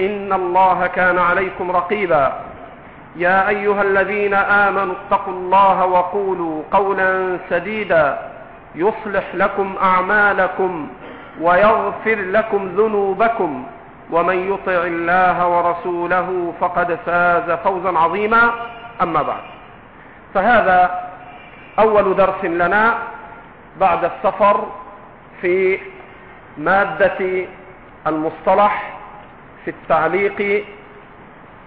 إن الله كان عليكم رقيبا. يا أيها الذين آمنوا اتقوا الله وقولوا قولا سديدا. يصلح لكم أعمالكم ويغفر لكم ذنوبكم. ومن يطع الله ورسوله فقد فاز فوزا عظيما. أما بعد. فهذا أول درس لنا بعد السفر في مادة المصطلح في التعليق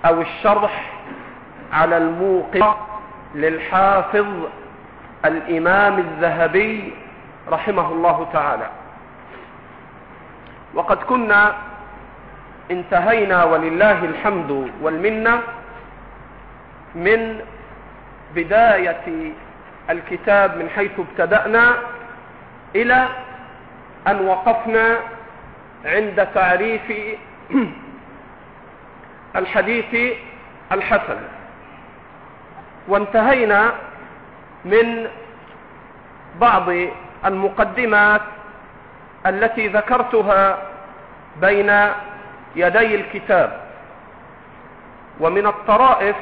أو الشرح على الموقف للحافظ الإمام الذهبي رحمه الله تعالى. وقد كنا انتهينا ولله الحمد والمنة من بداية الكتاب من حيث ابتدأنا إلى أن وقفنا عند تعريف الحديث الحسن. وانتهينا من بعض المقدمات التي ذكرتها بين يدي الكتاب. ومن الطرائف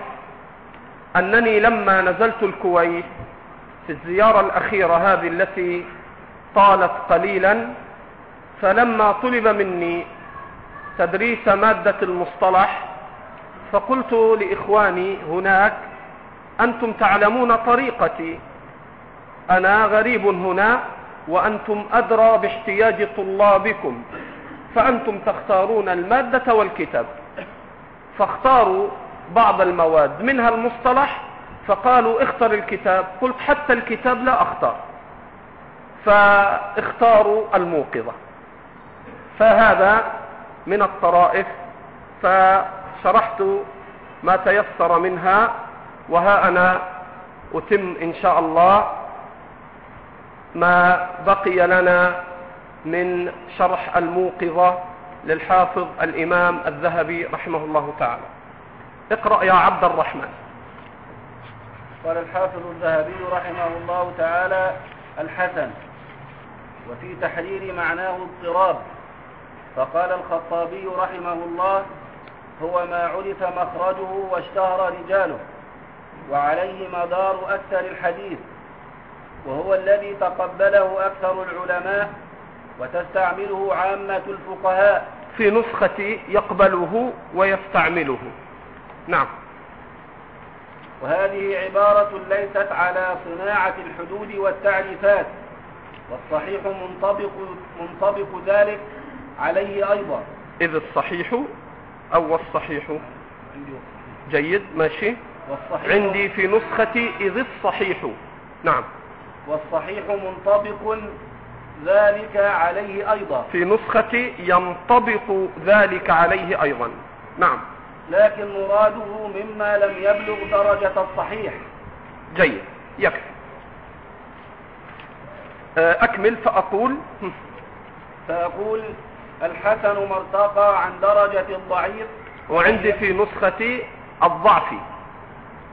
أنني لما نزلت الكويت في الزيارة الأخيرة هذه التي طالت قليلا فلما طلب مني تدريس مادة المصطلح فقلت لإخواني هناك أنتم تعلمون طريقتي. أنا غريب هنا وأنتم أدرى باحتياج طلابكم فأنتم تختارون المادة والكتاب. فاختاروا بعض المواد منها المصطلح فقالوا اختر الكتاب. قلت حتى الكتاب لا أختار. فاختاروا الموقظة. فهذا من الطرائف. فشرحت ما تيسر منها وها أنا أتم إن شاء الله ما بقي لنا من شرح الموقظة للحافظ الإمام الذهبي رحمه الله تعالى. اقرأ يا عبد الرحمن. قال الحافظ الذهبي رحمه الله تعالى الحسن وفي تحرير معناه اضطراب فقال الخطابي رحمه الله هو ما عرف مخرجه واشتهر رجاله وعليه مدار أكثر الحديث وهو الذي تقبله أكثر العلماء وتستعمله عامة الفقهاء. في نسخة يقبله ويستعمله. نعم. وهذه عبارة ليست على صناعة الحدود والتعريفات والصحيح منطبق, منطبق ذلك عليه أيضا. إذ الصحيح أو الصحيح جيد ماشي. والصحيح. عندي في نسختي إذ الصحيح. نعم. والصحيح منطبق ذلك عليه أيضا. في نسختي ينطبق ذلك عليه أيضا. نعم. لكن مراده مما لم يبلغ درجة الصحيح. جيد. يكفي. أكمل فأقول. فأقول الحسن ما ارتقى عن درجة الضعيف. وعندي في نسختي الضعف.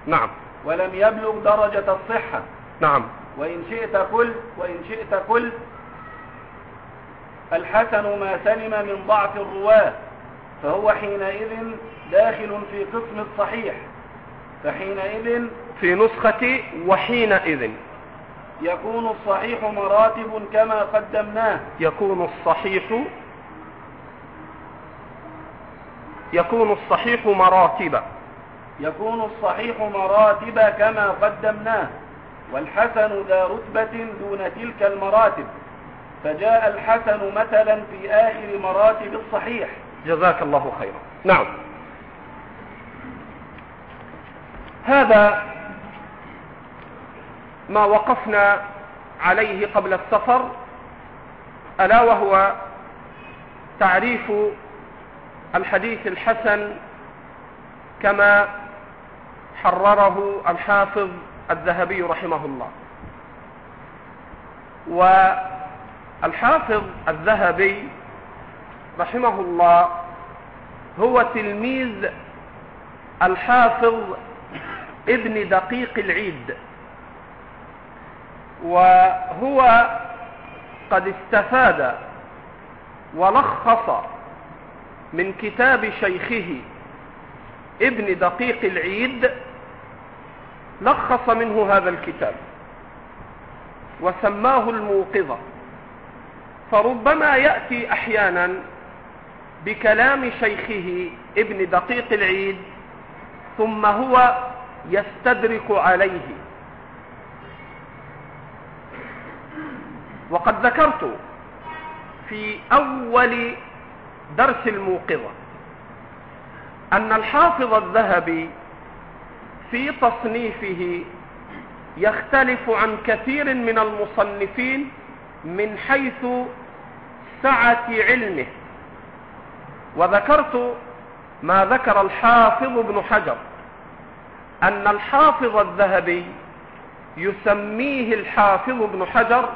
نعم. ولم يبلغ درجة الصحة. نعم. وإن شئت كل وإن شئت كل الحسن ما سلم من ضعف الرواة فهو حينئذ داخل في قسم الصحيح. فحينئذ في نسختي وحينئذ. يكون الصحيح مراتب كما قدمناه. يكون الصحيح يكون الصحيح مراتب يكون الصحيح مراتب كما قدمناه. والحسن ذا رتبة دون تلك المراتب. فجاء الحسن مثلا في آخر مراتب الصحيح. جزاك الله خيرا. نعم. هذا ما وقفنا عليه قبل السفر ألا وهو تعريف الحديث الحسن كما حرره الحافظ الذهبي رحمه الله. والحافظ الذهبي رحمه الله هو تلميذ الحافظ ابن دقيق العيد. وهو قد استفاد ولخص من كتاب شيخه ابن دقيق العيد لخص منه هذا الكتاب وسماه الموقظة. فربما يأتي أحيانا بكلام شيخه ابن دقيق العيد ثم هو يستدرك عليه. وقد ذكرت في أول درس الموقظة. أن الحافظ الذهبي في تصنيفه يختلف عن كثير من المصنفين من حيث سعة علمه. وذكرت ما ذكر الحافظ ابن حجر أن الحافظ الذهبي يسميه الحافظ ابن حجر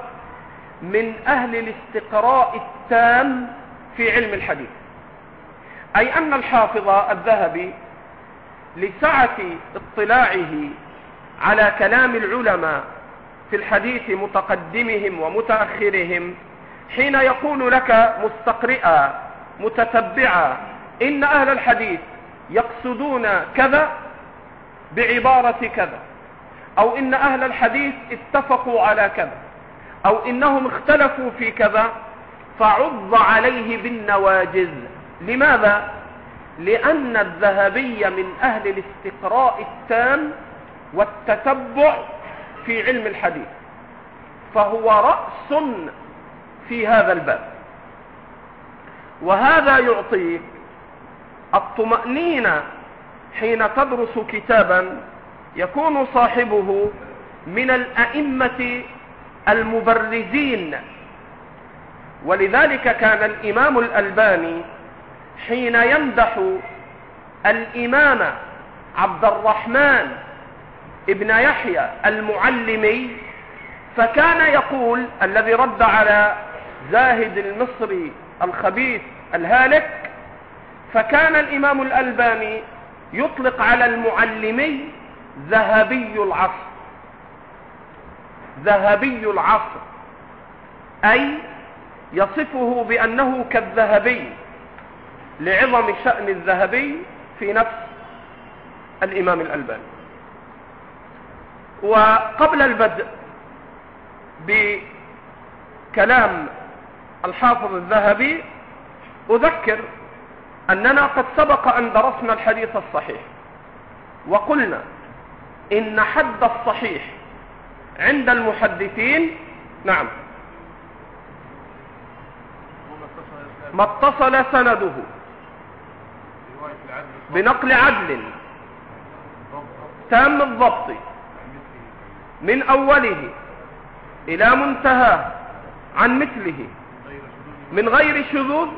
من أهل الاستقراء التام في علم الحديث. أي أن الحافظ الذهبي لسعة اطلاعه على كلام العلماء في الحديث متقدمهم ومتأخرهم حين يقول لك مستقرئا متتبعا إن أهل الحديث يقصدون كذا بعبارة كذا أو إن أهل الحديث اتفقوا على كذا أو إنهم اختلفوا في كذا فعض عليه بالنواجذ. لماذا؟ لأن الذهبي من أهل الاستقراء التام والتتبع في علم الحديث. فهو رأس في هذا الباب. وهذا يعطيك الطمأنينة حين تدرس كتابا يكون صاحبه من الأئمة المبرزين ولذلك كان الإمام الألباني حين يمدح الإمام عبد الرحمن ابن يحيى المعلمي فكان يقول الذي رد على زاهد المصري الخبيث الهالك فكان الإمام الألباني يطلق على المعلمي ذهبي العصر. ذهبي العصر. أي يصفه بأنه كالذهبي لعظم شأن الذهبي في نفس الإمام الألباني. وقبل البدء بكلام الحافظ الذهبي أذكر أننا قد سبق أن درسنا الحديث الصحيح وقلنا إن حد الصحيح عند المحدثين نعم. ما اتصل سنده. بنقل عدل. تام الضبط. من أوله إلى منتهى عن مثله. من غير شذوذ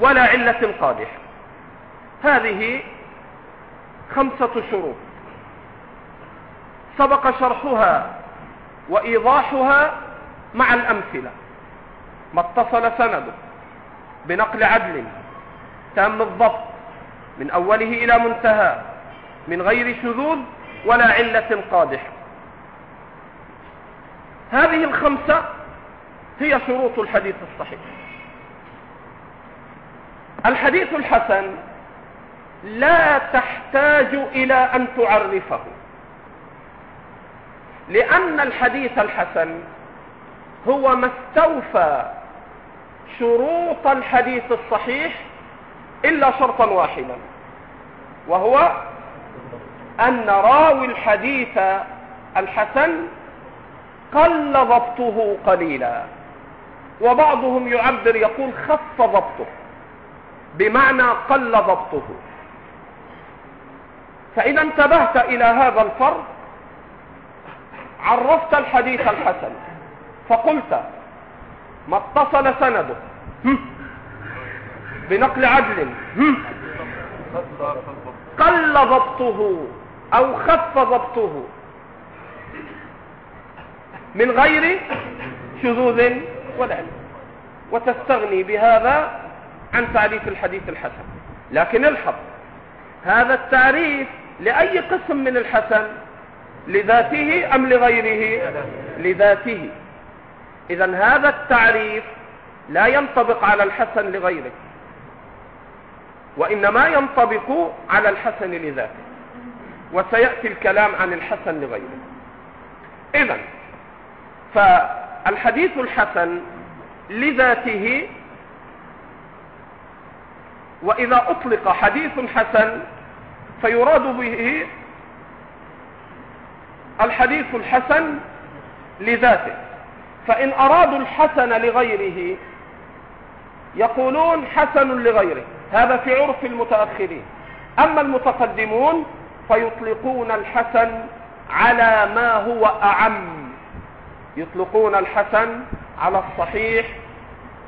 ولا علة قادحة هذه خمسة شروط. سبق شرحها وإيضاحها مع الأمثلة. ما اتصل سنده. بنقل عدل تام الضبط من أوله إلى منتهى من غير شذوذ ولا علة قادحة هذه الخمسة هي شروط الحديث الصحيح. الحديث الحسن لا تحتاج إلى أن تعرفه لأن الحديث الحسن هو ما استوفى شروط الحديث الصحيح إلا شرطا واحدا وهو أن راوي الحديث الحسن قل ضبطه قليلا وبعضهم يعبر يقول خف ضبطه بمعنى قل ضبطه. فإذا انتبهت إلى هذا الفرق عرفت الحديث الحسن فقلت ما اتصل سنده. بنقل عدل. قل ضبطه أو خف ضبطه. من غير شذوذ ولا وتستغني بهذا عن تعريف الحديث الحسن. لكن الحظ هذا التعريف لأي قسم من الحسن؟ لذاته أم لغيره؟ لذاته. إذا هذا التعريف لا ينطبق على الحسن لغيره وإنما ينطبق على الحسن لذاته وسيأتي الكلام عن الحسن لغيره. إذا فالحديث الحسن لذاته وإذا أطلق حديث حسن فيراد به الحديث الحسن لذاته. فإن أرادوا الحسن لغيره يقولون حسن لغيره. هذا في عرف المتأخرين. أما المتقدمون فيطلقون الحسن على ما هو أعم. يطلقون الحسن على الصحيح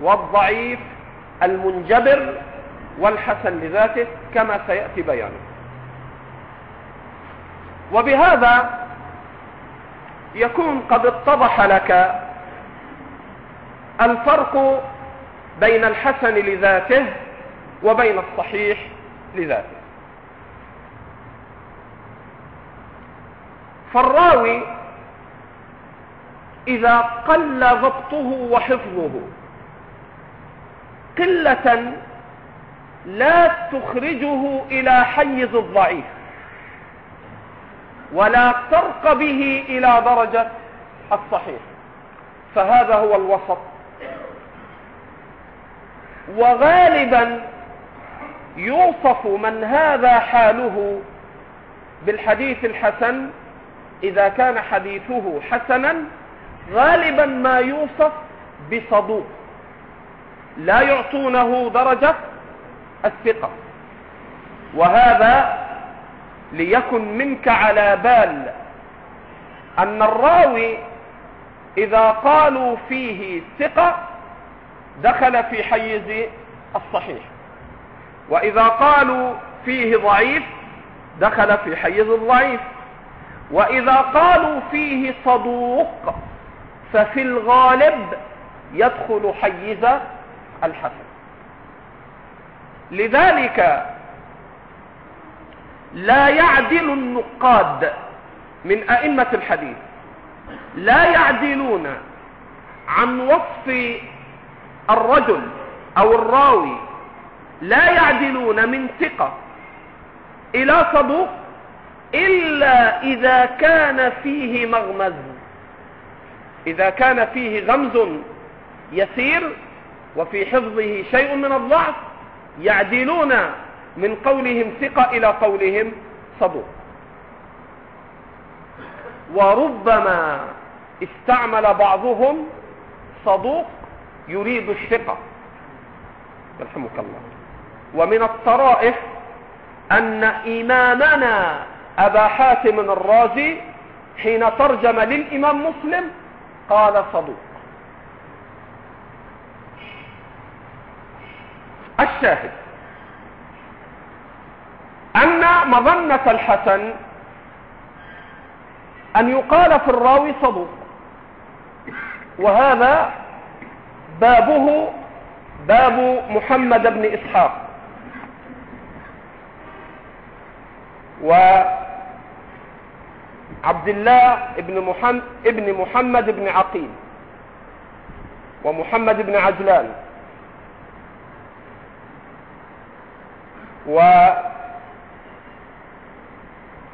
والضعيف المنجبر والحسن لذاته كما سيأتي بيانه. وبهذا يكون قد اتضح لك الفرق بين الحسن لذاته وبين الصحيح لذاته. فالراوي إذا قل ضبطه وحفظه قلة لا تخرجه إلى حيز الضعيف ولا ترق به إلى درجة الصحيح. فهذا هو الوسط. وغالبا يوصف من هذا حاله بالحديث الحسن إذا كان حديثه حسنا غالبا ما يوصف بصدوق. لا يعطونه درجة الثقة. وهذا ليكن منك على بال أن الراوي إذا قالوا فيه ثقة دخل في حيز الصحيح. وإذا قالوا فيه ضعيف دخل في حيز الضعيف. وإذا قالوا فيه صدوق ففي الغالب يدخل حيز الحسن. لذلك لا يعدل النقاد من أئمة الحديث لا يعدلون عن وصف الرجل أو الراوي لا يعدلون من ثقة إلى صدوق إلا إذا كان فيه مغمز. إذا كان فيه غمز يسير وفي حفظه شيء من الضعف يعدلون من قولهم ثقة إلى قولهم صدوق. وربما استعمل بعضهم صدوق يريد الثقة. يرحمك الله. ومن الطرائف أن إمامنا أبا حاتم الرازي حين ترجم للإمام مسلم قال صدوق. الشاهد أن مظنة الحسن أن يقال في الراوي صدوق. وهذا بابه باب محمد بن إسحاق. وعبد الله بن محمد ابن محمد بن عقيل ومحمد بن عجلان.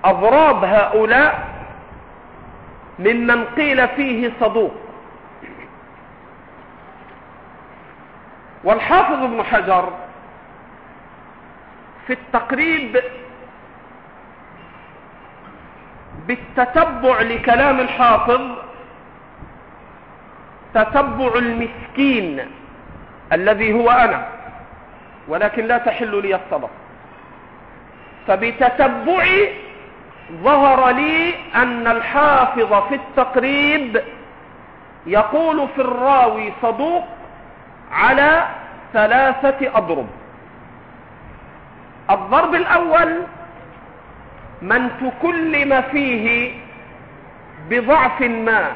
وأضراب هؤلاء ممن قيل فيه صدوق. والحافظ ابن حجر في التقريب بالتتبع لكلام الحافظ تتبع المسكين الذي هو أنا ولكن لا تحل لي الصدق. فبتتبعي ظهر لي أن الحافظ في التقريب يقول في الراوي صدوق على ثلاثة أضرب. الضرب الأول من تكلم فيه بضعف ما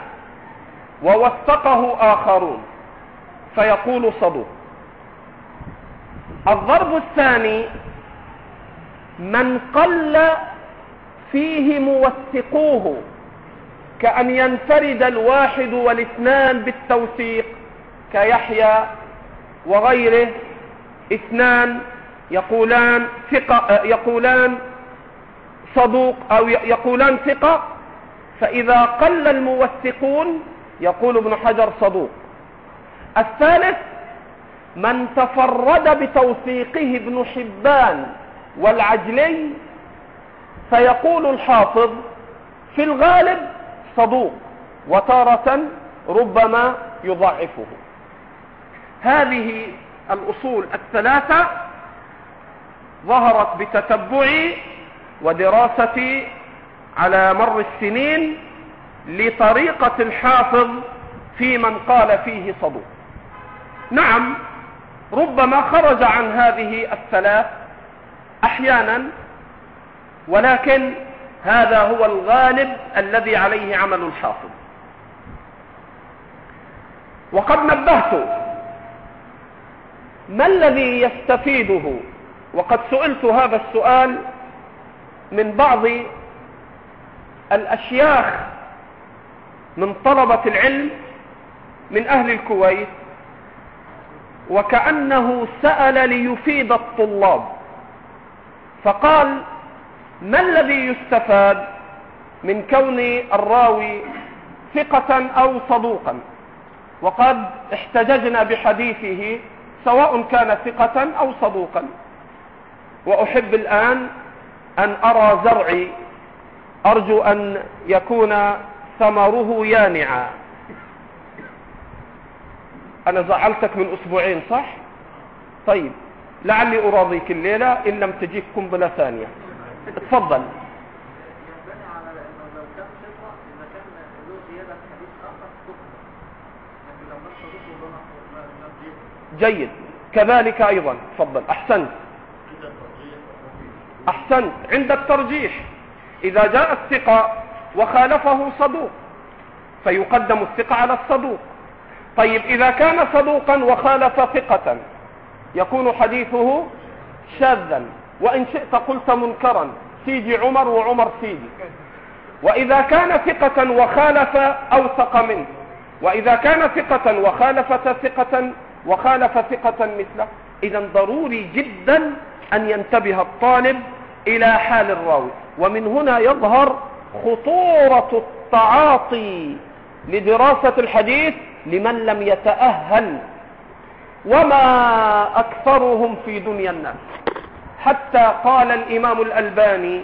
ووثقه آخرون فيقول صدوق الضرب الثاني من قل فيه موثقوه كأن ينفرد الواحد والاثنان بالتوثيق كيحيى وغيره اثنان يقولان ثقة يقولان صدوق أو يقولان ثقة فإذا قل الموثقون يقول ابن حجر صدوق. الثالث من تفرد بتوثيقه ابن حبان والعجلي فيقول الحافظ في الغالب صدوق وتارة ربما يضعفه. هذه الأصول الثلاثة ظهرت بتتبعي ودراستي على مر السنين لطريقة الحافظ في من قال فيه صدوق. نعم ربما خرج عن هذه الثلاث أحيانا ولكن هذا هو الغالب الذي عليه عمل الحافظ. وقد نبهت ما الذي يستفيده؟ وقد سئلت هذا السؤال من بعض الأشياخ من طلبة العلم من أهل الكويت وكأنه سأل ليفيد الطلاب. فقال ما الذي يستفاد من كون الراوي ثقة أو صدوقا؟ وقد احتججنا بحديثه سواء كان ثقة أو صدوقا. وأحب الآن أن أرى زرعي أرجو أن يكون ثمره يانعا. أنا زعلتك من أسبوعين صح؟ طيب لعلي أراضيك الليلة إن لم تجيك قنبلة ثانية. اتفضل جيد. كذلك أيضا. تفضل. أحسنت. أحسنت. عندك ترجيح إذا جاء الثقة وخالفه صدوق فيقدم الثقة على الصدوق. طيب إذا كان صدوقا وخالف ثقة يكون حديثه شاذا. وإن شئت قلت منكرا. سيدي عمر وعمر سيدي. وإذا كان ثقة وخالف أوثق منه. وإذا كان ثقة وخالف ثقة وخالف ثقة مثله. إذا ضروري جدا أن ينتبه الطالب إلى حال الراوي. ومن هنا يظهر خطورة التعاطي لدراسة الحديث لمن لم يتأهل وما أكثرهم في دنيا الناس. حتى قال الإمام الألباني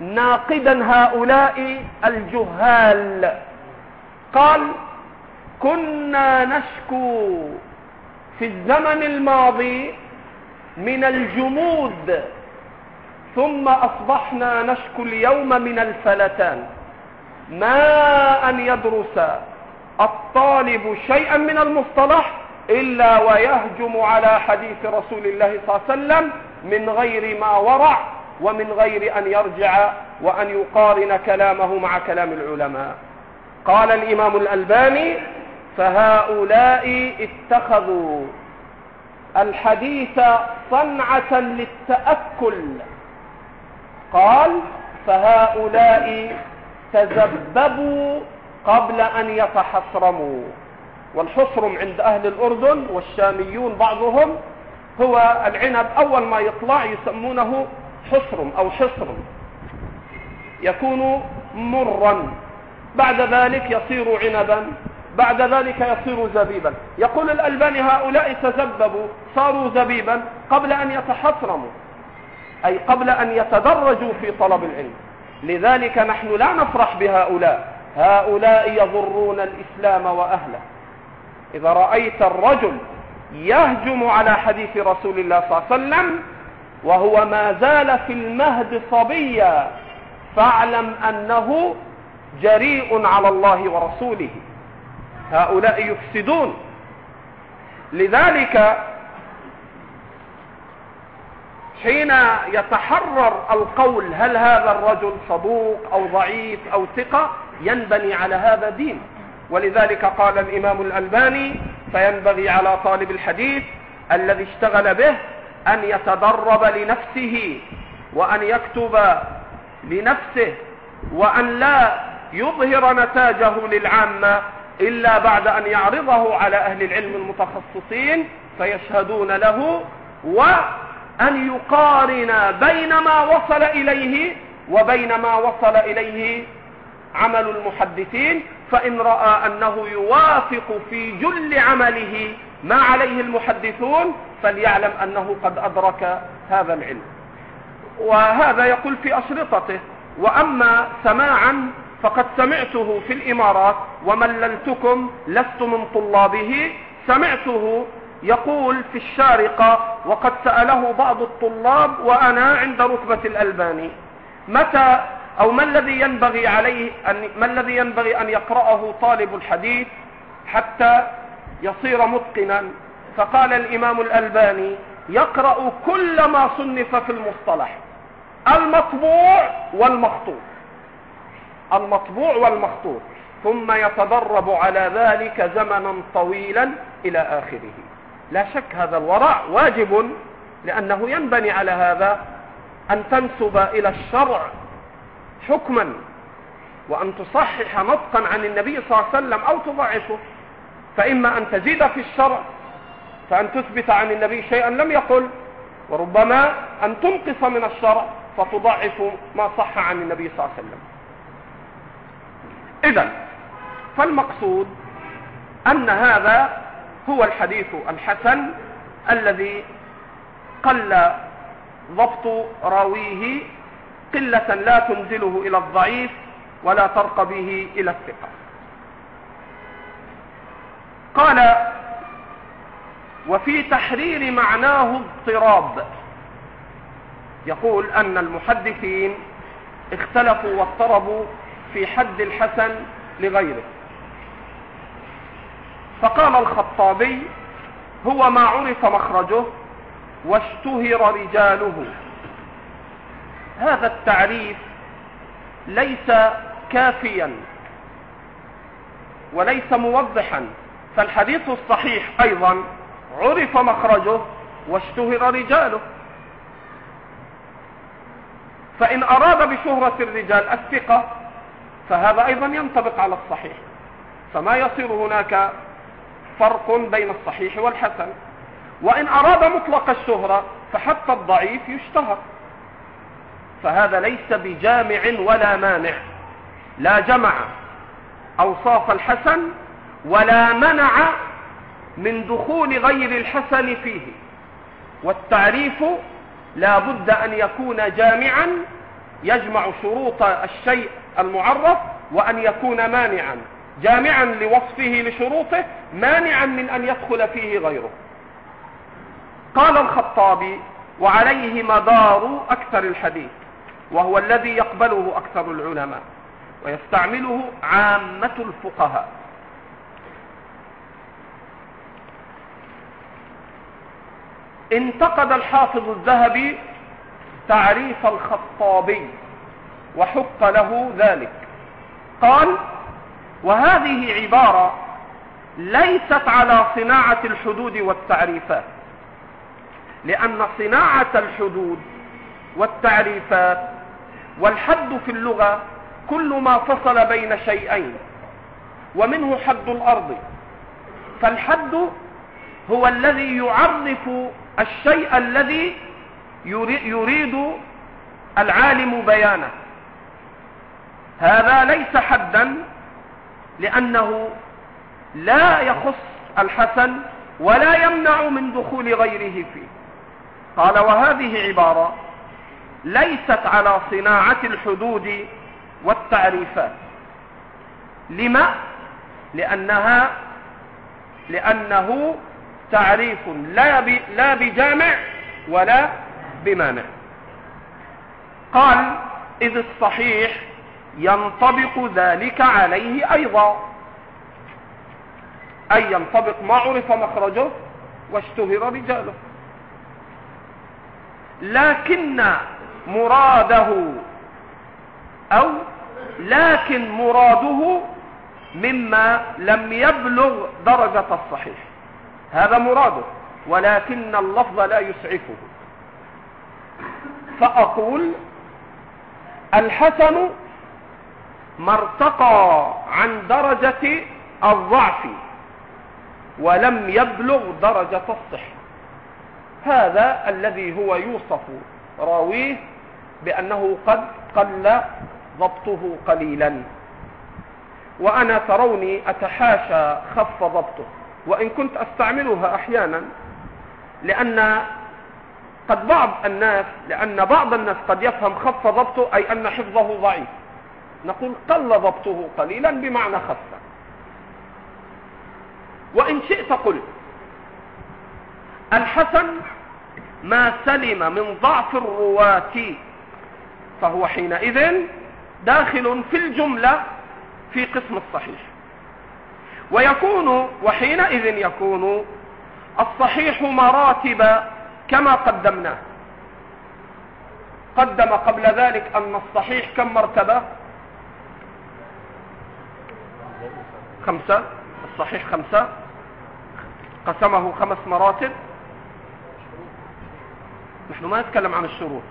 ناقدا هؤلاء الجهال قال كنا نشكو في الزمن الماضي من الجمود ثم أصبحنا نشكو اليوم من الفلتان. ما أن يدرس الطالب شيئا من المصطلح إلا ويهجم على حديث رسول الله صلى الله عليه وسلم من غير ما ورع ومن غير أن يرجع وأن يقارن كلامه مع كلام العلماء. قال الإمام الألباني فهؤلاء اتخذوا الحديث صنعة للتأكل. قال فهؤلاء تذببوا قبل أن يتحصرموا. والحصرم عند أهل الأردن والشاميون بعضهم هو العنب أول ما يطلع يسمونه حصرم أو حصرم. يكون مرا. بعد ذلك يصير عنبا. بعد ذلك يصير زبيبا. يقول الألباني هؤلاء تزببوا صاروا زبيبا قبل أن يتحصرموا أي قبل أن يتدرجوا في طلب العلم. لذلك نحن لا نفرح بهؤلاء. هؤلاء يضرون الإسلام وأهله. إذا رأيت الرجل يهجم على حديث رسول الله صلى الله عليه وسلم وهو ما زال في المهد صبيا فاعلم أنه جريء على الله ورسوله. هؤلاء يفسدون. لذلك حين يتحرر القول هل هذا الرجل صدوق أو ضعيف أو ثقة ينبني على هذا دين. ولذلك قال الإمام الألباني فينبغي على طالب الحديث الذي اشتغل به أن يتدرب لنفسه وأن يكتب لنفسه وأن لا يظهر نتاجه للعامة إلا بعد أن يعرضه على أهل العلم المتخصصين فيشهدون له وأن يقارن بين ما وصل إليه وبين ما وصل إليه عمل المحدثين فإن رأى أنه يوافق في جل عمله ما عليه المحدثون فليعلم أنه قد أدرك هذا العلم. وهذا يقول في أشرطته وأما سماعا فقد سمعته في الإمارات ومللتكم لست من طلابه سمعته يقول في الشارقة وقد سأله بعض الطلاب وأنا عند رتبة الألباني متى أو ما الذي ينبغي عليه أن ما الذي ينبغي أن يقرأه طالب الحديث حتى يصير متقنا؟ فقال الإمام الألباني يقرأ كل ما صنف في المصطلح المطبوع والمخطوط. المطبوع والمخطوط ثم يتدرب على ذلك زمنا طويلا إلى آخره. لا شك هذا الورع واجب لأنه ينبني على هذا أن تنسب إلى الشرع حكما وأن تصحح نطقا عن النبي صلى الله عليه وسلم أو تضعفه. فإما أن تزيد في الشرع فأن تثبت عن النبي شيئا لم يقل وربما أن تنقص من الشرع فتضعف ما صح عن النبي صلى الله عليه وسلم. إذا فالمقصود أن هذا هو الحديث الحسن الذي قل ضبط راويه قلة لا تنزله إلى الضعيف ولا ترقى به إلى الثقة. قال وفي تحرير معناه اضطراب. يقول أن المحدثين اختلفوا واضطربوا في حد الحسن لغيره. فقال الخطابي هو ما عرف مخرجه واشتهر رجاله. هذا التعريف ليس كافيا وليس موضحا فالحديث الصحيح أيضا عرف مخرجه واشتهر رجاله. فإن أراد بشهرة الرجال الثقة فهذا أيضا ينطبق على الصحيح. فما يصير هناك فرق بين الصحيح والحسن. وإن أراد مطلق الشهرة فحتى الضعيف يشتهر. فهذا ليس بجامع ولا مانع. لا جمع أوصاف الحسن ولا منع من دخول غير الحسن فيه. والتعريف لا بد أن يكون جامعا يجمع شروط الشيء المعرف وأن يكون مانعا جامعا لوصفه لشروطه مانعا من أن يدخل فيه غيره. قال الخطابي وعليه مدار أكثر الحديث وهو الذي يقبله أكثر العلماء ويستعمله عامة الفقهاء. انتقد الحافظ الذهبي تعريف الخطابي. وحق له ذلك. قال وهذه عبارة ليست على صناعة الحدود والتعريفات لأن صناعة الحدود والتعريفات والحد في اللغة كل ما فصل بين شيئين ومنه حد الأرض. فالحد هو الذي يعرف الشيء الذي يريد العالم بيانه. هذا ليس حدا لأنه لا يخص الحسن ولا يمنع من دخول غيره فيه. قال وهذه عبارة ليست على صناعة الحدود والتعريفات. لما؟ لأنها لأنه تعريف لا لا بجامع ولا بمانع. قال إذ الصحيح ينطبق ذلك عليه أيضا. أي ينطبق ما عرف مخرجه واشتهر رجاله. لكن مراده أو لكن مراده مما لم يبلغ درجة الصحيح. هذا مراده ولكن اللفظ لا يسعفه. فأقول الحسن ما ارتقى عن درجة الضعف ولم يبلغ درجة الصحة. هذا الذي هو يوصف راويه بأنه قد قل ضبطه قليلا. وأنا تروني أتحاشى خف ضبطه. وإن كنت أستعملها أحيانا لأن قد بعض الناس لأن بعض الناس قد يفهم خف ضبطه أي أن حفظه ضعيف. نقول قل ضبطه قليلا بمعنى خف وإن شئت قل الحسن ما سلم من ضعف الرواة فهو حينئذ داخل في الجملة في قسم الصحيح. ويكون وحينئذ يكون الصحيح مراتب كما قدمناه. قدم قبل ذلك أن الصحيح كم مرتبة؟ خمسة الصحيح خمسة. قسمه خمس مراتب. نحن ما نتكلم عن الشروط.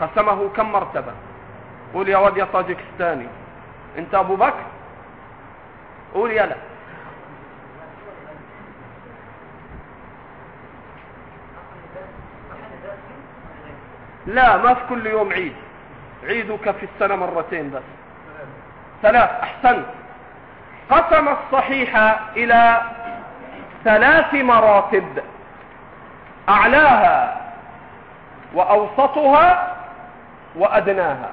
قسمه كم مرتبة؟ قول يا واد يا طاجكستاني. أنت أبو بكر؟ قول يلا لا ما في كل يوم عيد. عيدك في السنة مرتين بس. ثلاث أحسنت. قسم الصحيح إلى ثلاث مراتب. أعلاها وأوسطها وأدناها.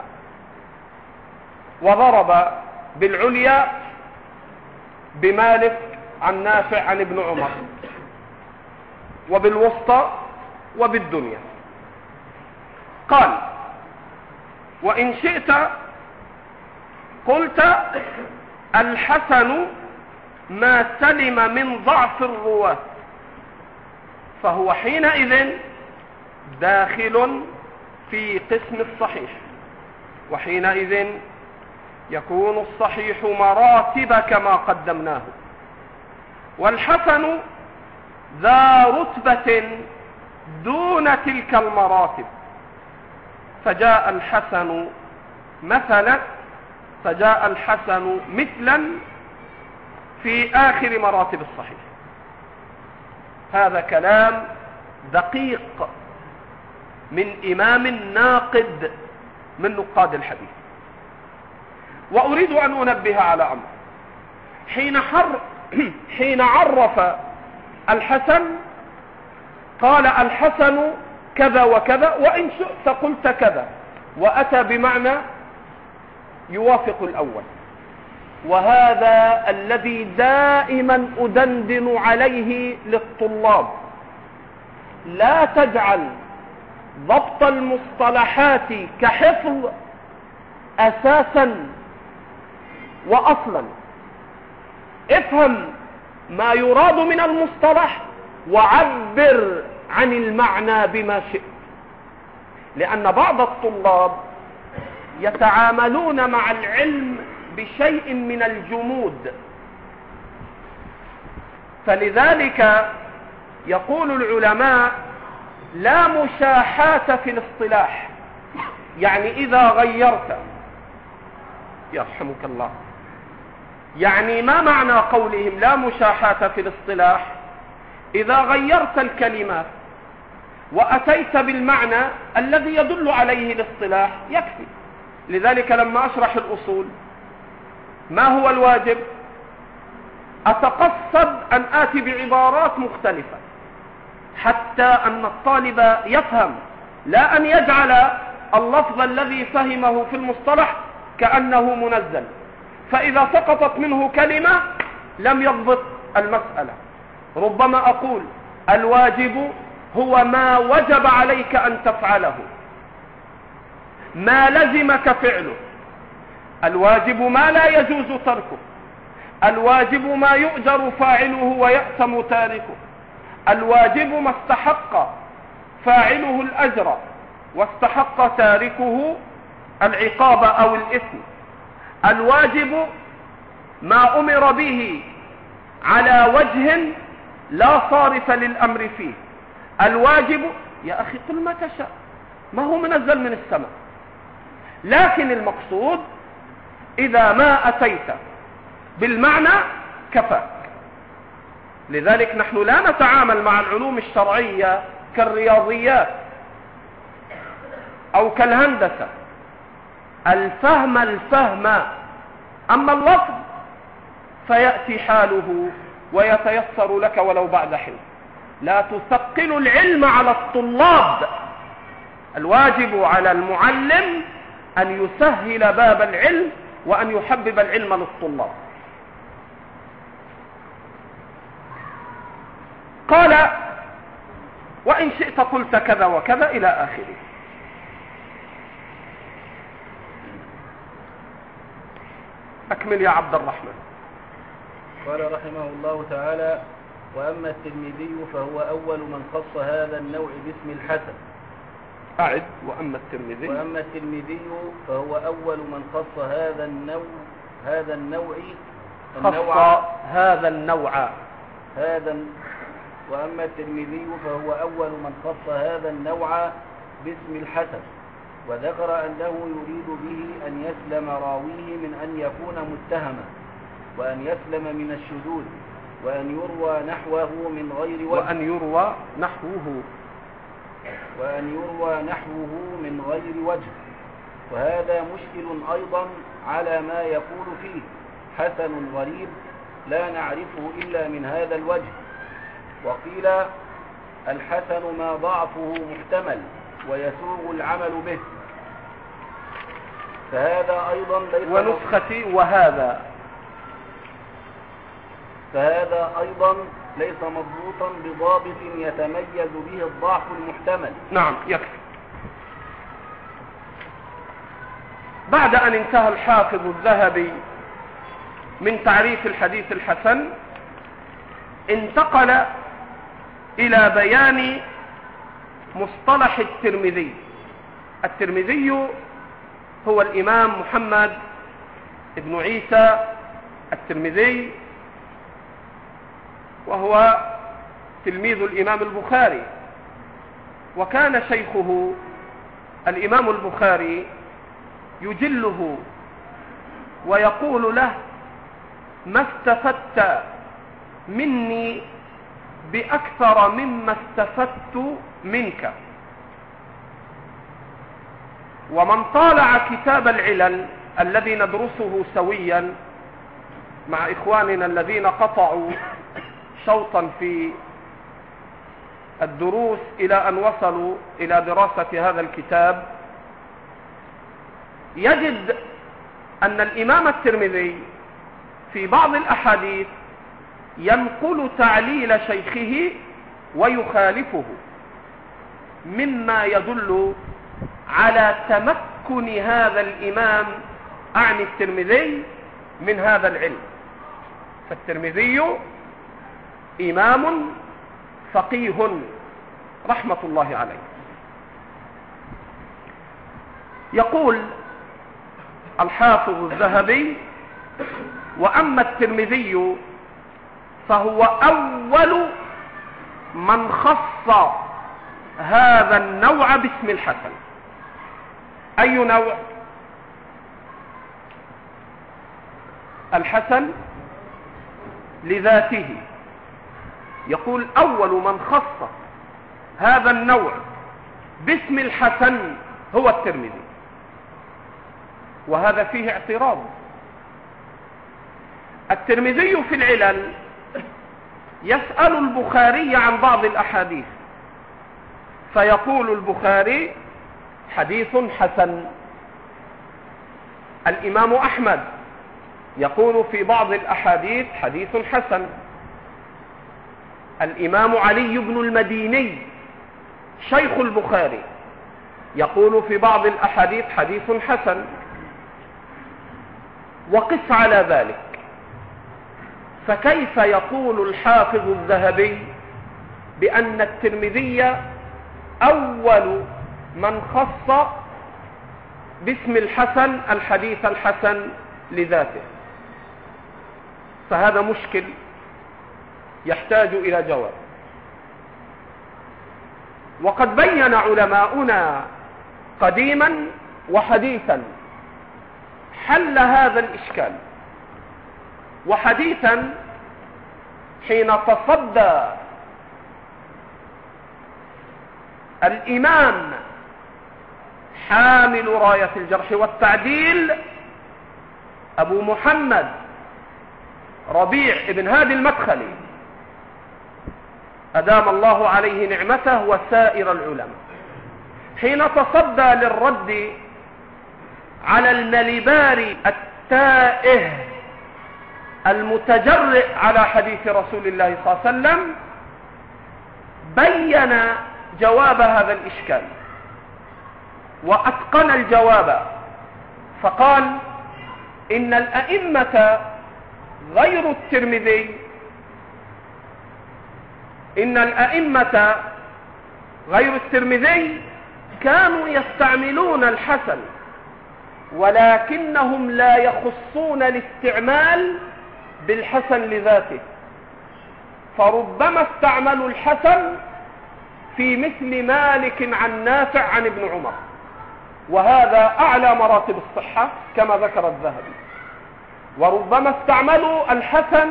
وضرب بالعليا بمالك عن نافع عن ابن عمر. وبالوسطى وبالدنيا. قال وإن شئت قلت الحسن ما سلم من ضعف الرواة. فهو حينئذ داخل في قسم الصحيح. وحينئذ يكون الصحيح مراتب كما قدمناه. والحسن ذا رتبة دون تلك المراتب. فجاء الحسن مثلا فجاء الحسن مثلا في آخر مراتب الصحيح. هذا كلام دقيق من إمام ناقد من نقاد الحديث. وأريد أن أنبه على أمر. حين, حر حين عرف الحسن قال الحسن كذا وكذا وإن شئت قلت كذا. وأتى بمعنى يوافق الأول. وهذا الذي دائما أدندن عليه للطلاب. لا تجعل ضبط المصطلحات كحفظ أساسا وأصلا. افهم ما يراد من المصطلح وعبر عن المعنى بما شئت. لأن بعض الطلاب يتعاملون مع العلم بشيء من الجمود. فلذلك يقول العلماء لا مشاحاة في الاصطلاح. يعني إذا غيرت يرحمك الله يعني ما معنى قولهم لا مشاحاة في الاصطلاح؟ إذا غيرت الكلمات وأتيت بالمعنى الذي يدل عليه الاصطلاح يكفي. لذلك لما أشرح الأصول ما هو الواجب؟ أتقصد أن آتي بعبارات مختلفة حتى أن الطالب يفهم لا أن يجعل اللفظ الذي فهمه في المصطلح كأنه منزل. فإذا سقطت منه كلمة لم يضبط المسألة. ربما أقول الواجب هو ما وجب عليك أن تفعله. ما لزمك فعله. الواجب ما لا يجوز تركه. الواجب ما يؤجر فاعله ويأثم تاركه. الواجب ما استحق فاعله الأجر واستحق تاركه العقاب أو الإثم. الواجب ما أمر به على وجه لا صارف للأمر فيه. الواجب يا أخي قل ما تشاء ما هو منزل من السماء. لكن المقصود إذا ما أتيت بالمعنى كفاك. لذلك نحن لا نتعامل مع العلوم الشرعية كالرياضيات أو كالهندسة. الفهم الفهم أما اللفظ فيأتي حاله ويتيسر لك ولو بعد حين. لا تثقل العلم على الطلاب. الواجب على المعلم أن يسهل باب العلم وأن يحبب العلم للطلاب. قال وإن شئت قلت كذا وكذا إلى آخره. أكمل يا عبد الرحمن. قال رحمه الله تعالى وأما الترمذي فهو أول من خص هذا النوع باسم الحسن. أعد وأما الترمذي. وأما الترمذي فهو أول من خص هذا النوع هذا النوع خص هذا النوع. هذا وأما الترمذي فهو أول من خص هذا النوع باسم الحسن وذكر أنه يريد به أن يسلم راويه من أن يكون متهما وأن يسلم من الشذوذ وأن يروى نحوه من غير وجه. وأن يروى نحوه. وأن يروى نحوه من غير وجه. وهذا مشكل أيضا على ما يقول فيه حسن غريب لا نعرفه إلا من هذا الوجه. وقيل الحسن ما ضعفه محتمل ويسوغ العمل به. فهذا أيضا ليس ونسختي وهذا. فهذا أيضا ليس مضبوطا بضابط يتميز به الضعف المحتمل. نعم يكفي. بعد أن انتهى الحافظ الذهبي من تعريف الحديث الحسن انتقل إلى بيان مصطلح الترمذي. الترمذي هو الإمام محمد ابن عيسى الترمذي وهو تلميذ الإمام البخاري. وكان شيخه الإمام البخاري يجله ويقول له ما استفدت مني بأكثر مما استفدت منك. ومن طالع كتاب العلل الذي ندرسه سويا مع إخواننا الذين قطعوا شوطا في الدروس إلى أن وصلوا إلى دراسة هذا الكتاب. يجد أن الإمام الترمذي في بعض الأحاديث ينقل تعليل شيخه ويخالفه مما يدل على تمكن هذا الإمام أعني الترمذي من هذا العلم. فالترمذي إمام فقيه رحمة الله عليه. يقول الحافظ الذهبي وأما الترمذي فهو أول من خص هذا النوع باسم الحسن. أي نوع؟ الحسن لذاته. يقول أول من خص هذا النوع باسم الحسن هو الترمذي. وهذا فيه اعتراض. الترمذي في العلل يسأل البخاري عن بعض الأحاديث. فيقول البخاري حديث حسن. الإمام أحمد يقول في بعض الأحاديث حديث حسن. الإمام علي بن المديني شيخ البخاري يقول في بعض الأحاديث حديث حسن. وقس على ذلك. فكيف يقول الحافظ الذهبي بأن الترمذي أول من خص باسم الحسن الحديث الحسن لذاته؟ فهذا مشكل. يحتاج إلى جواب. وقد بين علماؤنا قديما وحديثا حل هذا الإشكال. وحديثا حين تصدى الإمام حامل راية الجرح والتعديل أبو محمد ربيع ابن هادي المدخلي. أدام الله عليه نعمته وسائر العلماء. حين تصدى للرد على الملبار التائه المتجرئ على حديث رسول الله صلى الله عليه وسلم بين جواب هذا الإشكال وأتقن الجواب فقال إن الأئمة غير الترمذي إن الأئمة غير الترمذي كانوا يستعملون الحسن ولكنهم لا يخصون الاستعمال بالحسن لذاته. فربما استعملوا الحسن في مثل مالك عن نافع عن ابن عمر وهذا أعلى مراتب الصحة كما ذكر الذهبي. وربما استعملوا الحسن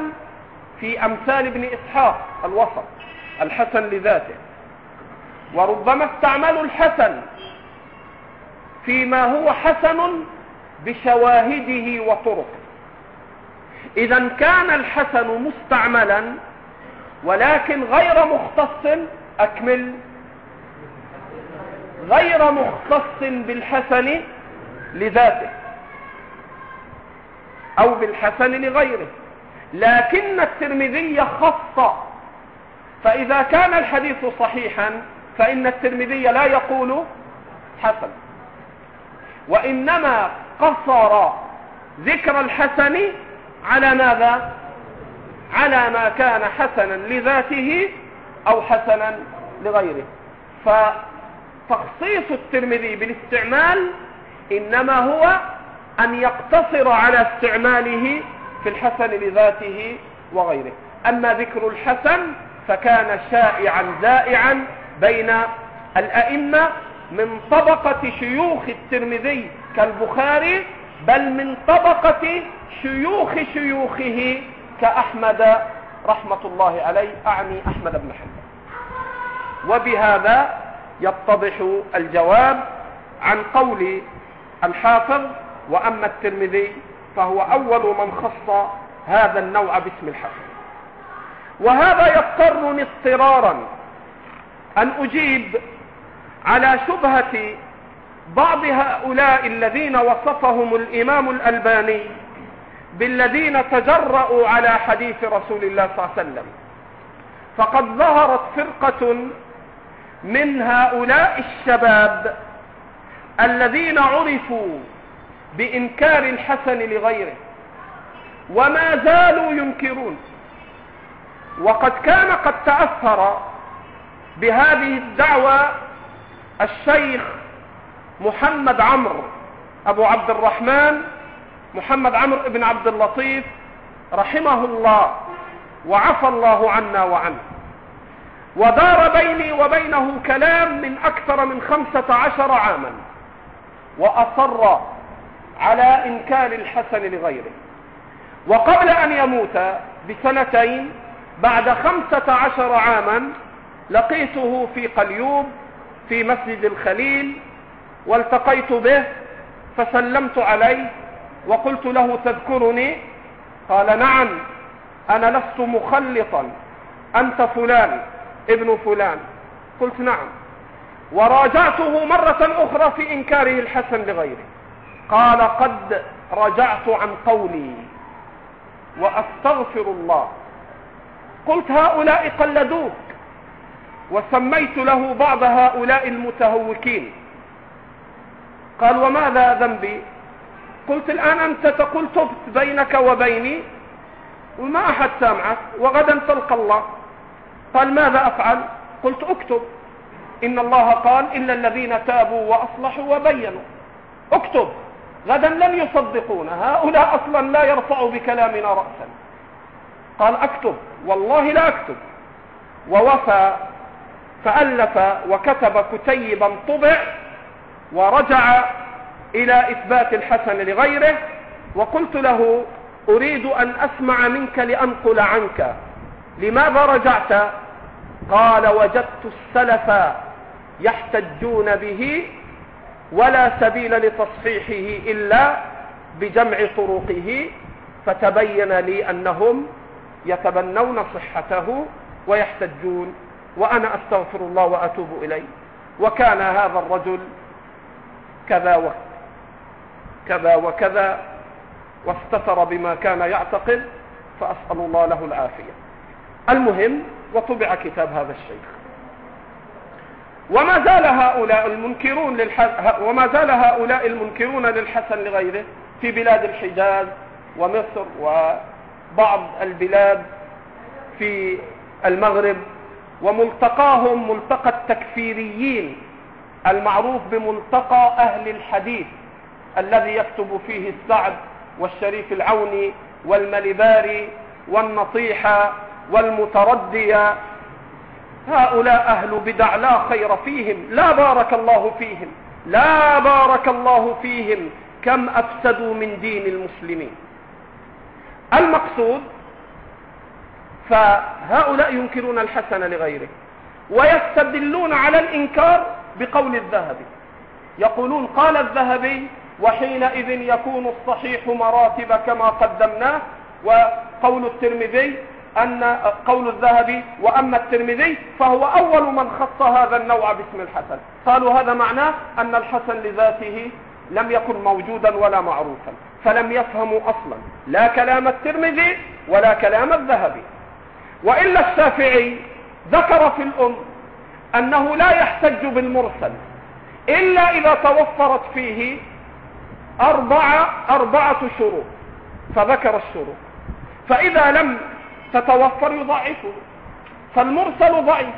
في أمثال ابن إسحاق الوسط الحسن لذاته. وربما استعملوا الحسن فيما هو حسن بشواهده وطرقه. إذا كان الحسن مستعملا ولكن غير مختص أكمل. غير مختص بالحسن لذاته أو بالحسن لغيره. لكن الترمذي خص فإذا كان الحديث صحيحا فإن الترمذي لا يقول حسن. وإنما قصر ذكر الحسن على ماذا؟ على ما كان حسنا لذاته أو حسنا لغيره. فتخصيص الترمذي بالاستعمال إنما هو أن يقتصر على استعماله في الحسن لذاته وغيره. أما ذكر الحسن فكان شائعا زائعا بين الأئمة من طبقة شيوخ الترمذي كالبخاري بل من طبقة شيوخ شيوخه كأحمد رحمة الله عليه أعني أحمد بن حنبل. وبهذا يتضح الجواب عن قول الحافظ وأما الترمذي فهو أول من خص هذا النوع باسم الحسن وهذا يضطرني اضطرارا أن أجيب على شبهة بعض هؤلاء الذين وصفهم الإمام الألباني بالذين تجرأوا على حديث رسول الله صلى الله عليه وسلم. فقد ظهرت فرقة من هؤلاء الشباب الذين عرفوا بإنكار الحسن لغيره وما زالوا ينكرون. وقد كان قد تأثر بهذه الدعوة الشيخ محمد عمرو أبو عبد الرحمن محمد عمرو بن عبد اللطيف رحمه الله وعفى الله عنا وعنه. ودار بيني وبينه كلام من أكثر من خمسة عشر عاما وأصر على إنكار الحسن لغيره. وقبل أن يموت بسنتين بعد خمسة عشر عاما لقيته في قليوب في مسجد الخليل والتقيت به فسلمت عليه وقلت له تذكرني؟ قال نعم أنا لست مخلطا أنت فلان ابن فلان. قلت نعم. وراجعته مرة أخرى في إنكاره الحسن لغيره. قال قد رجعت عن قولي وأستغفر الله. قلت هؤلاء قلدوك. وسميت له بعض هؤلاء المتهوكين. قال وماذا ذنبي؟ قلت الآن أنت تقول تبت بينك وبيني وما أحد سامعك وغدا تلقى الله. قال ماذا أفعل؟ قلت أكتب. إن الله قال إلا الذين تابوا وأصلحوا وبينوا. اكتب. غدا لن يصدقون هؤلاء أصلا لا يرفعوا بكلامنا رأسا. قال أكتب والله لا أكتب. ووفى فألف وكتب كتيبا طبع ورجع إلى إثبات الحسن لغيره وقلت له أريد أن أسمع منك لأنقل عنك. لماذا رجعت؟ قال وجدت السلف يحتجون به ولا سبيل لتصحيحه إلا بجمع طرقه فتبين لي أنهم يتبنون صحته ويحتجون وأنا أستغفر الله وأتوب إليه. وكان هذا الرجل كذا وكذا وكذا واستتر بما كان يعتقد فأسأل الله له العافية. المهم وطبع كتاب هذا الشيخ. وما زال هؤلاء المنكرون وما زال هؤلاء المنكرون للحسن لغيره في بلاد الحجاز ومصر وبعض البلاد في المغرب وملتقاهم ملتقى التكفيريين المعروف بملتقى أهل الحديث الذي يكتب فيه السعد والشريف العوني والملباري والنطيحة والمتردية هؤلاء أهل بدع لا خير فيهم لا بارك الله فيهم لا بارك الله فيهم كم أفسدوا من دين المسلمين. المقصود فهؤلاء ينكرون الحسن لغيره ويستدلون على الإنكار بقول الذهبي. يقولون قال الذهبي وحينئذ يكون الصحيح مراتب كما قدمناه وقول الترمذي أن قول الذهبي وأما الترمذي فهو أول من خص هذا النوع باسم الحسن. قالوا هذا معناه أن الحسن لذاته لم يكن موجودا ولا معروفا. فلم يفهموا أصلا. لا كلام الترمذي ولا كلام الذهبي. وإلا الشافعي ذكر في الأم أنه لا يحتج بالمرسل إلا إذا توفرت فيه أربعة, أربعة شروط فذكر الشروط. فإذا لم تتوفر يضعفه فالمرسل ضعيف.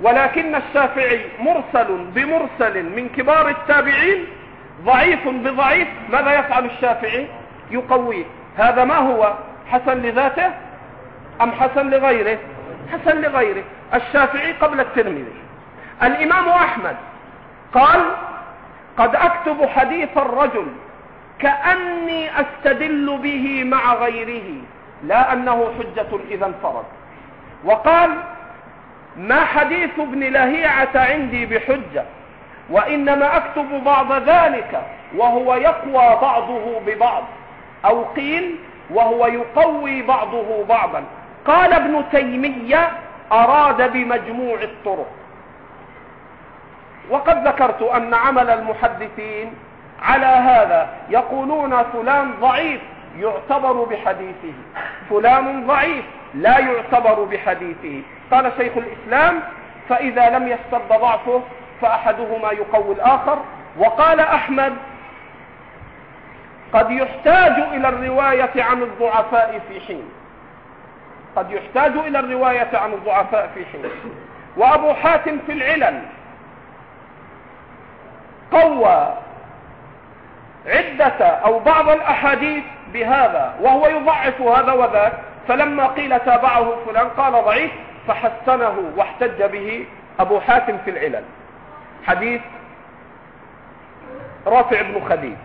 ولكن الشافعي مرسل بمرسل من كبار التابعين ضعيف بضعيف ماذا يفعل الشافعي؟ يقويه. هذا ما هو؟ حسن لذاته أم حسن لغيره؟ حسن لغيره. الشافعي قبل الترمذي. الإمام أحمد قال قد أكتب حديث الرجل كأني أستدل به مع غيره لا أنه حجة إذا انفرد. وقال ما حديث ابن لهيعة عندي بحجة وإنما أكتب بعض ذلك وهو يقوى بعضه ببعض أو قيل وهو يقوي بعضه بعضا. قال ابن تيمية أراد بمجموع الطرق. وقد ذكرت أن عمل المحدثين على هذا يقولون فلان ضعيف يعتبر بحديثه. فلان ضعيف لا يعتبر بحديثه. قال شيخ الإسلام فإذا لم يستد ضعفه فأحدهما يقوي الآخر وقال أحمد قد يحتاج إلى الرواية عن الضعفاء في حين. قد يحتاج إلى الرواية عن الضعفاء في حين. وأبو حاتم في العلل قوى عدة أو بعض الأحاديث بهذا وهو يضعف هذا وذاك فلما قيل تابعه فلان قال ضعيف فحسنه واحتج به أبو حاتم في العلل. حديث رافع بن خديج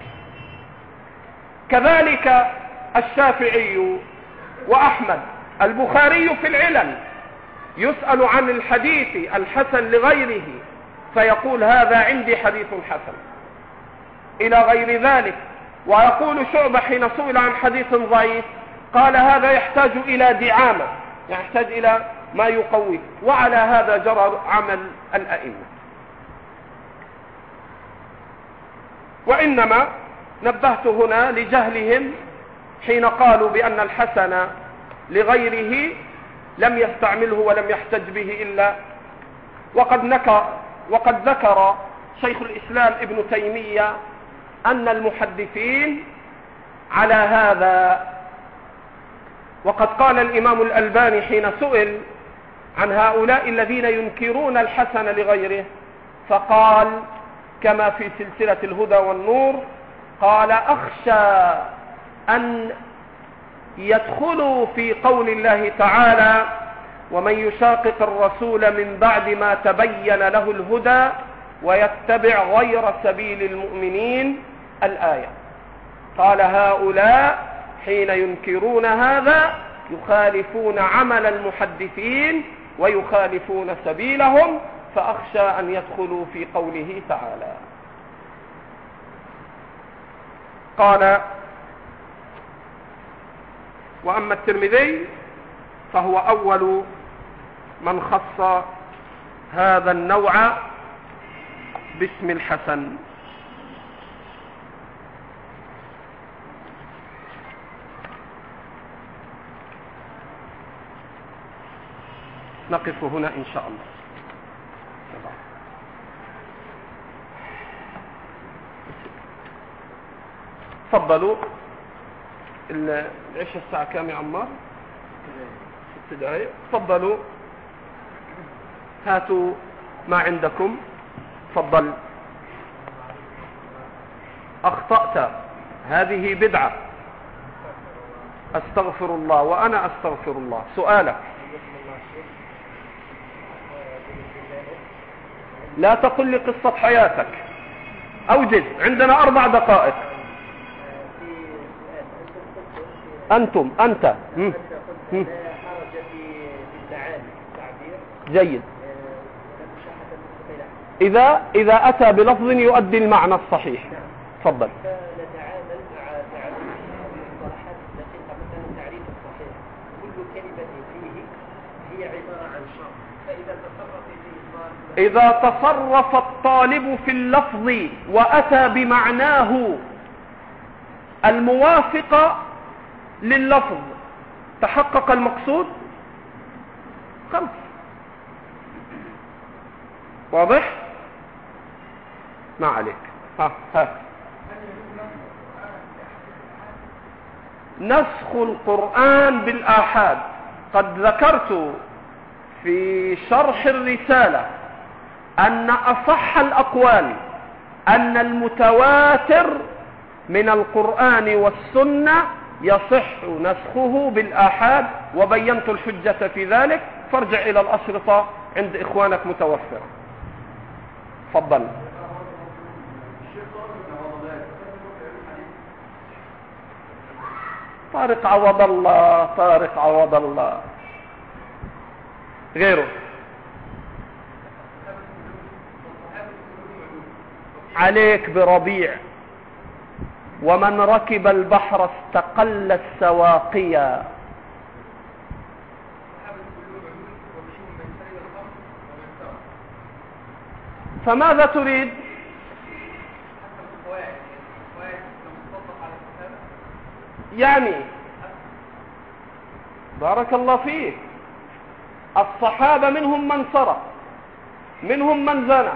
كذلك الشافعي وأحمد البخاري في العلل يسأل عن الحديث الحسن لغيره فيقول هذا عندي حديث حسن. إلى غير ذلك ويقول شعبة حين سئل عن حديث ضعيف قال هذا يحتاج إلى دعامة يحتاج إلى ما يقوي وعلى هذا جرى عمل الأئمة. وإنما نبهت هنا لجهلهم حين قالوا بأن الحسن لغيره لم يستعمله ولم يحتج به إلا وقد, نكر وقد ذكر شيخ الإسلام ابن تيمية أن المحدثين على هذا. وقد قال الإمام الألباني حين سئل عن هؤلاء الذين ينكرون الحسن لغيره فقال كما في سلسلة الهدى والنور قال أخشى أن يدخلوا في قول الله تعالى ومن يشاقق الرسول من بعد ما تبين له الهدى ويتبع غير سبيل المؤمنين الآية. قال هؤلاء حين ينكرون هذا يخالفون عمل المحدثين ويخالفون سبيلهم فأخشى أن يدخلوا في قوله تعالى. قال وأما الترمذي فهو أول من خص هذا النوع باسم الحسن. نقف هنا إن شاء الله. تفضلوا. العشاء الساعة كام يا عمار؟ ست دقائق تفضلوا. هاتوا ما عندكم. تفضل. أخطأت. هذه بدعة. أستغفر الله وأنا أستغفر الله. سؤالك. لا تقل لي قصة حياتك. أوجد عندنا أربع دقائق. أنتم أنت. هم. جيد. إذا إذا أتى بلفظ يؤدي المعنى الصحيح. تفضل. إذا تصرف الطالب في اللفظ وأتى بمعناه الموافق لللفظ. تحقق المقصود؟ خمس. واضح؟ ما عليك. ها ها. نسخ القرآن بالآحاد. قد ذكرت في شرح الرسالة أن أصح الأقوال أن المتواتر من القرآن والسنة يصح نسخه بالآحاد وبينت الحجة في ذلك. فارجع إلى الأشرطة عند إخوانك متوفرة. تفضل. طارق عوض الله طارق عوض الله. غيره. عليك بربيع. ومن ركب البحر استقل السواقيا. فماذا تريد؟ يعني بارك الله فيك. الصحابة منهم من سرق منهم من زنى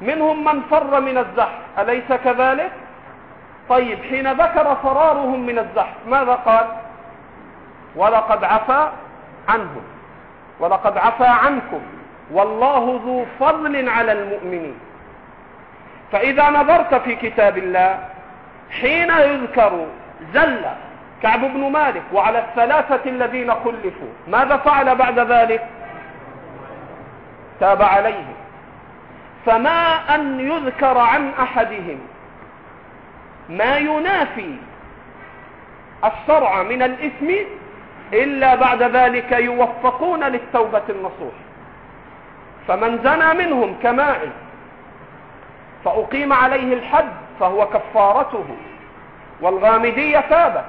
منهم من فر من الزحف. أليس كذلك؟ طيب حين ذكر فرارهم من الزحف ماذا قال؟ ولقد عفا عنهم. ولقد عفا عنكم. والله ذو فضل على المؤمنين. فإذا نظرت في كتاب الله حين يذكر زل كعب بن مالك وعلى الثلاثة الذين خلفوا ماذا فعل بعد ذلك؟ تاب عليهم. فما أن يذكر عن أحدهم ما ينافي الشرع من الإثم إلا بعد ذلك يوفقون للتوبة النصوح. فمن زنى منهم كماعز فأقيم عليه الحد فهو كفارته. والغامدية تابت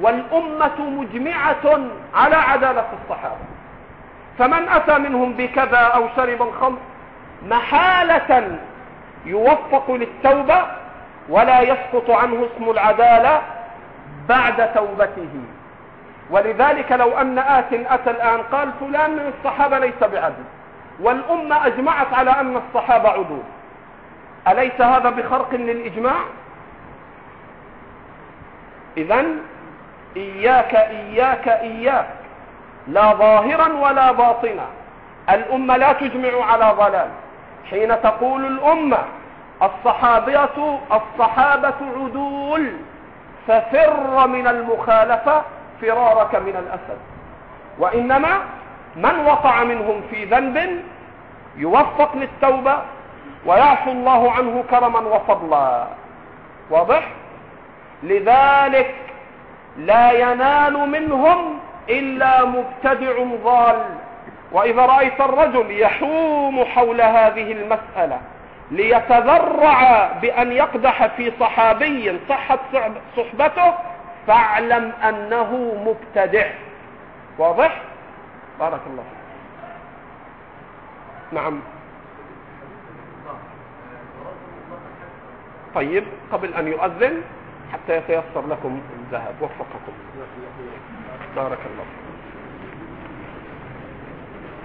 والأمة مجمعة على عدالة الصحابة. فمن أتى منهم بكذا أو شرب الخمر محالة يوفق للتوبة ولا يسقط عنه اسم العدالة بعد توبته. ولذلك لو أن آت أتى الآن قال فلان من الصحابة ليس بعدل. والأمة أجمعت على أن الصحابة عدول. أليس هذا بخرق للإجماع؟ إذا إياك إياك إياك. لا ظاهرا ولا باطنا. الأمة لا تجمع على ضلال. حين تقول الأمة الصحابية الصحابة عدول ففر من المخالفة فرارك من الأسد. وإنما من وقع منهم في ذنب يوفق للتوبة ويعفو الله عنه كرما وفضلا. واضح؟ لذلك لا ينال منهم إلا مبتدع ضال. وإذا رأيت الرجل يحوم حول هذه المسألة ليتذرع بأن يقدح في صحابي صحت صحبته فاعلم أنه مبتدع. واضح؟ بارك الله نعم. طيب قبل أن يؤذن حتى يتيسر لكم الذهب. وفقكم. بارك الله